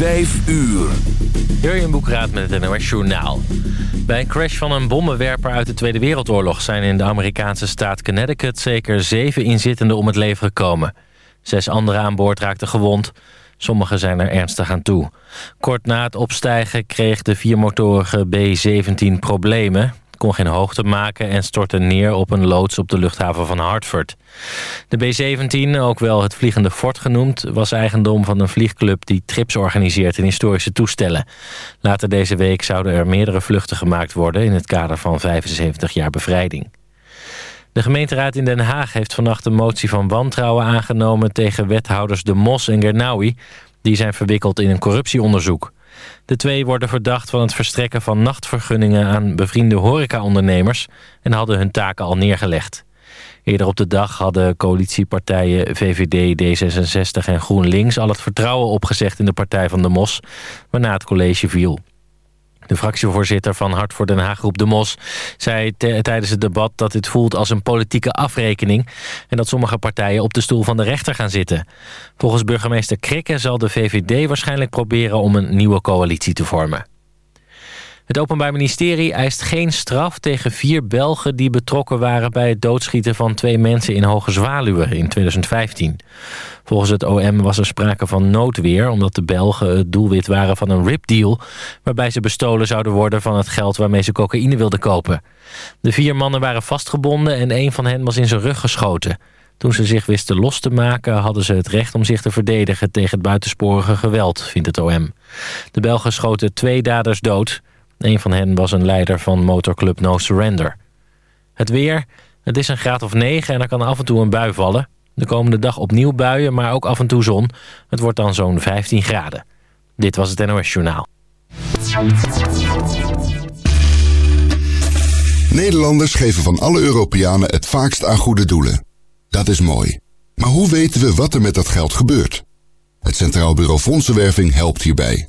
Vijf uur. Jurjen Boekraat met het NOS Journaal. Bij een crash van een bommenwerper uit de Tweede Wereldoorlog... zijn in de Amerikaanse staat Connecticut zeker zeven inzittenden om het leven gekomen. Zes anderen aan boord raakten gewond. Sommigen zijn er ernstig aan toe. Kort na het opstijgen kreeg de viermotorige B-17 problemen kon geen hoogte maken en stortte neer op een loods op de luchthaven van Hartford. De B-17, ook wel het Vliegende Fort genoemd, was eigendom van een vliegclub die trips organiseert in historische toestellen. Later deze week zouden er meerdere vluchten gemaakt worden in het kader van 75 jaar bevrijding. De gemeenteraad in Den Haag heeft vannacht een motie van wantrouwen aangenomen tegen wethouders De Mos en Gernaui. Die zijn verwikkeld in een corruptieonderzoek. De twee worden verdacht van het verstrekken van nachtvergunningen aan bevriende horecaondernemers en hadden hun taken al neergelegd. Eerder op de dag hadden coalitiepartijen VVD, D66 en GroenLinks al het vertrouwen opgezegd in de partij van de Mos, waarna het college viel. De fractievoorzitter van Hart voor Den Haag Groep De Mos zei tijdens het debat dat dit voelt als een politieke afrekening en dat sommige partijen op de stoel van de rechter gaan zitten. Volgens burgemeester Krikke zal de VVD waarschijnlijk proberen om een nieuwe coalitie te vormen. Het Openbaar Ministerie eist geen straf tegen vier Belgen... die betrokken waren bij het doodschieten van twee mensen in Hoge Zwaluwe in 2015. Volgens het OM was er sprake van noodweer... omdat de Belgen het doelwit waren van een ripdeal... waarbij ze bestolen zouden worden van het geld waarmee ze cocaïne wilden kopen. De vier mannen waren vastgebonden en een van hen was in zijn rug geschoten... Toen ze zich wisten los te maken hadden ze het recht om zich te verdedigen tegen het buitensporige geweld, vindt het OM. De Belgen schoten twee daders dood. Een van hen was een leider van motorclub No Surrender. Het weer, het is een graad of 9 en er kan af en toe een bui vallen. De komende dag opnieuw buien, maar ook af en toe zon. Het wordt dan zo'n 15 graden. Dit was het NOS Journaal. Nederlanders geven van alle Europeanen het vaakst aan goede doelen. Dat is mooi. Maar hoe weten we wat er met dat geld gebeurt? Het Centraal Bureau Fondsenwerving helpt hierbij.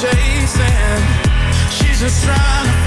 chasing. She's just trying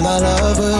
my lover.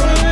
Energy.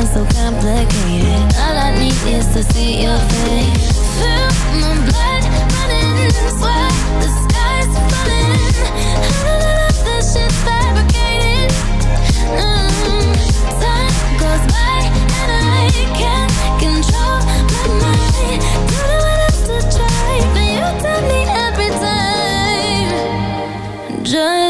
Weren't so complicated. All I need is to see your face. Feel my blood running, sweat the sky's falling. I that this shit's fabricated. Mm, time goes by and I can't control my mind. Don't know what else to try, but you tell me every time. Just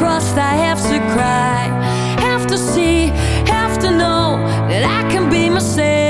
trust, I have to cry. Have to see, have to know That I can be myself.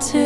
to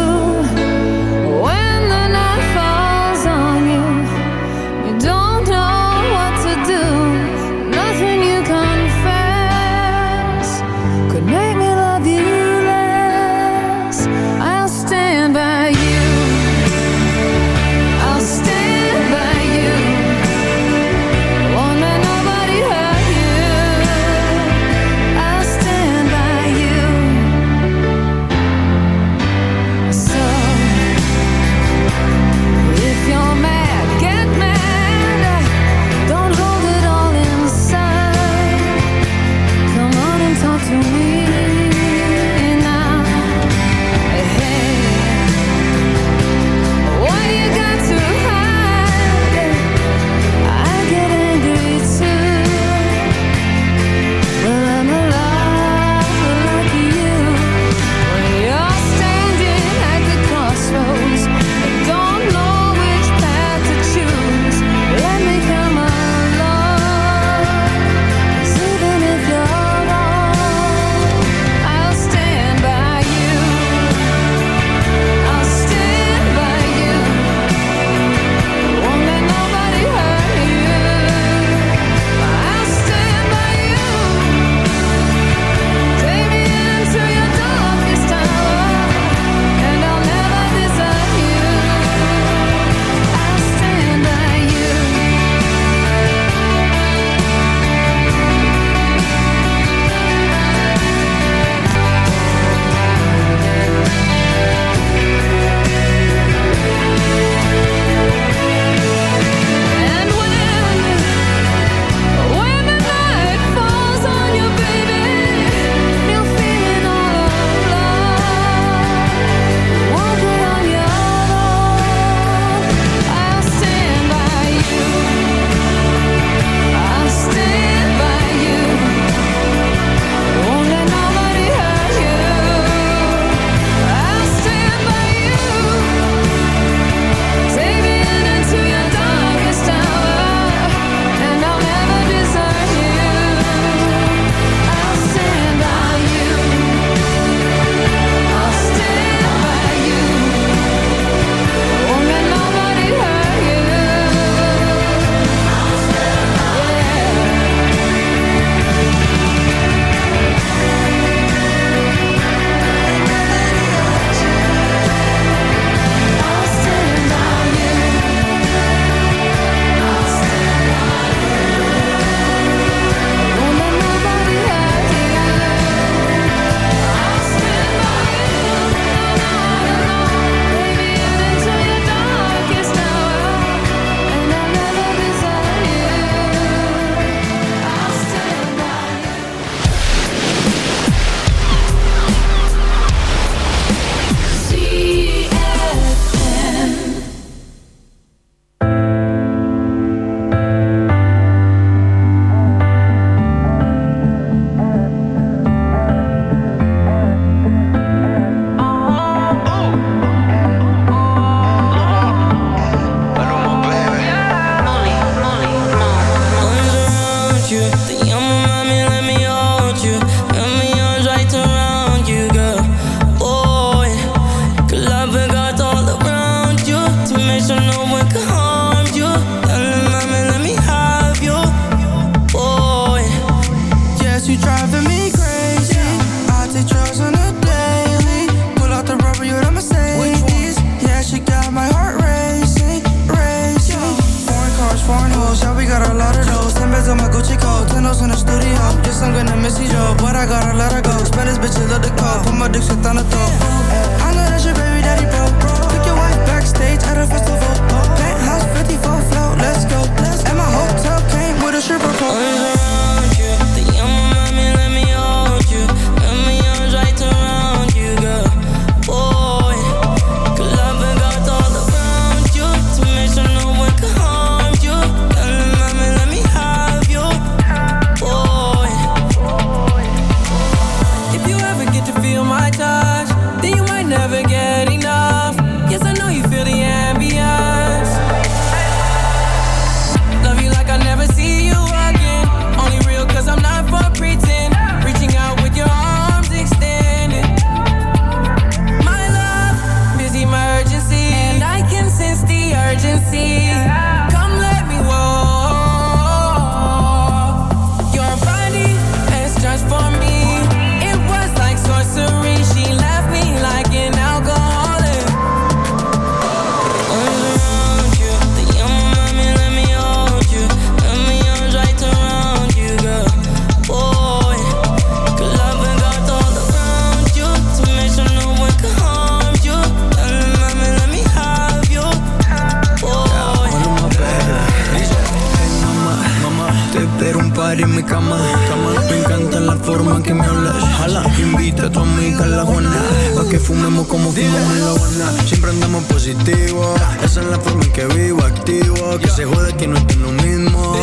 Pero un par en mi cama, cama. Me encanta la forma que me hablas. Jala, invita a tu amiga a la Juana. Pa' que fumemos como fumamos en la Habana. Siempre andamos positivo. Esa es la forma en que vivo, activo. Que se jode que no estoy lo mismo.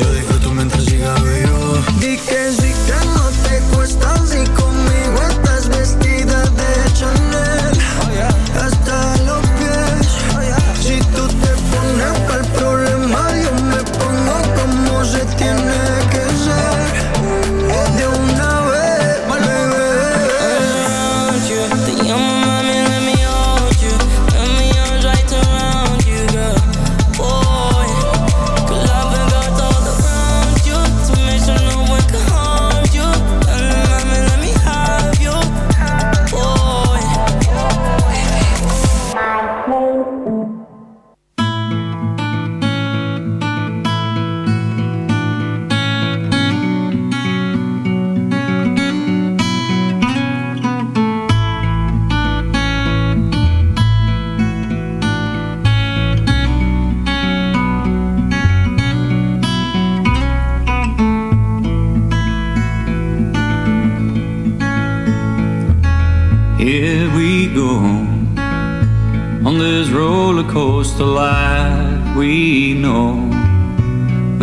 Yo disfruto mientras siga vivo.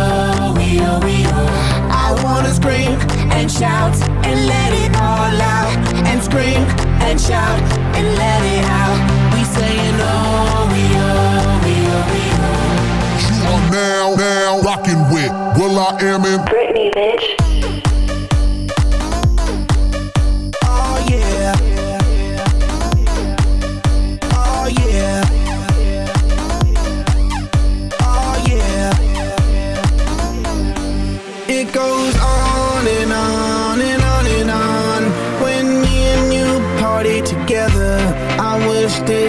We oh, we oh, we oh, we oh. I wanna scream and shout and let it all out. And scream and shout and let it out. We saying oh, we oh, we oh, we oh. You are now, now rocking with will.i.am in Britney, bitch.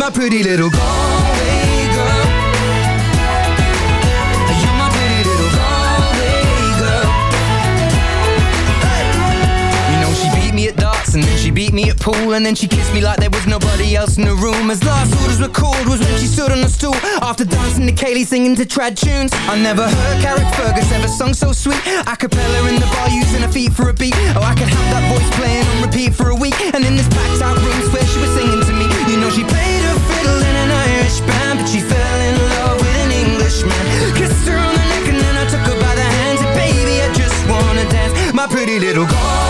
wanna dance with my pretty little Galway And then she beat me at pool And then she kissed me like there was nobody else in the room. As last orders were called was when she stood on the stool after dancing to Kaylee singing to trad tunes. I never heard Carrickfergus ever sung so sweet. A cappella in the bar using her feet for a beat. Oh, I could have that voice playing on repeat for a week. And in this packed out room where she was singing to me You know she played a fiddle in an Irish band But she fell in love with an Englishman. Kissed her on the neck and then I took her by the hands And baby, I just wanna dance. My pretty little girl.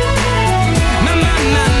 na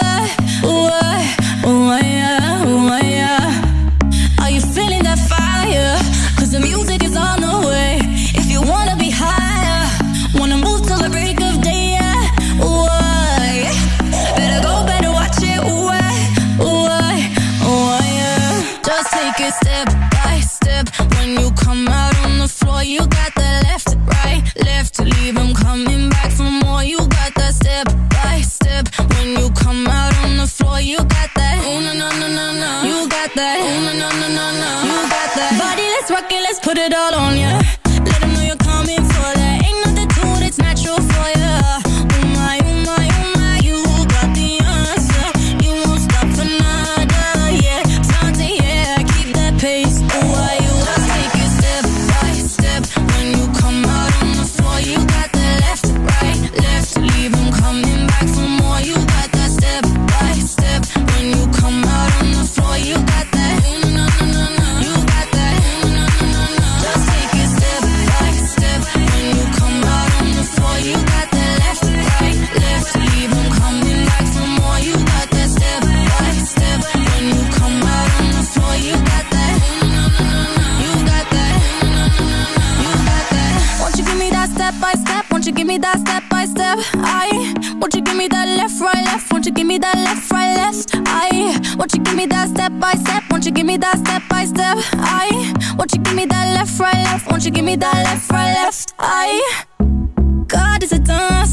Let's put it all on ya.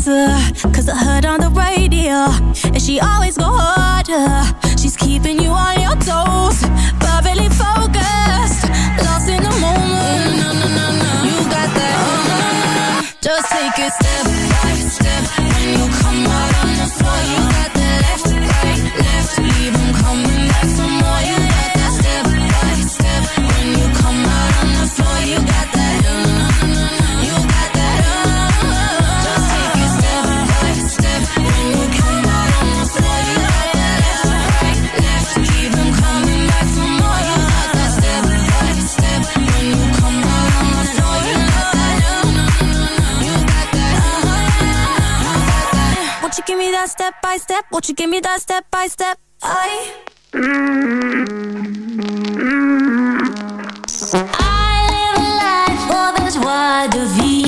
harder, cause I heard on the radio, and she always go harder. She's keeping you on your toes, perfectly focused, lost in the moment. No, no, no, no. You got that. Oh, no, no, no. Just take a step. that step by step? Won't you give me that step by step? I. I live a life for this wide of you.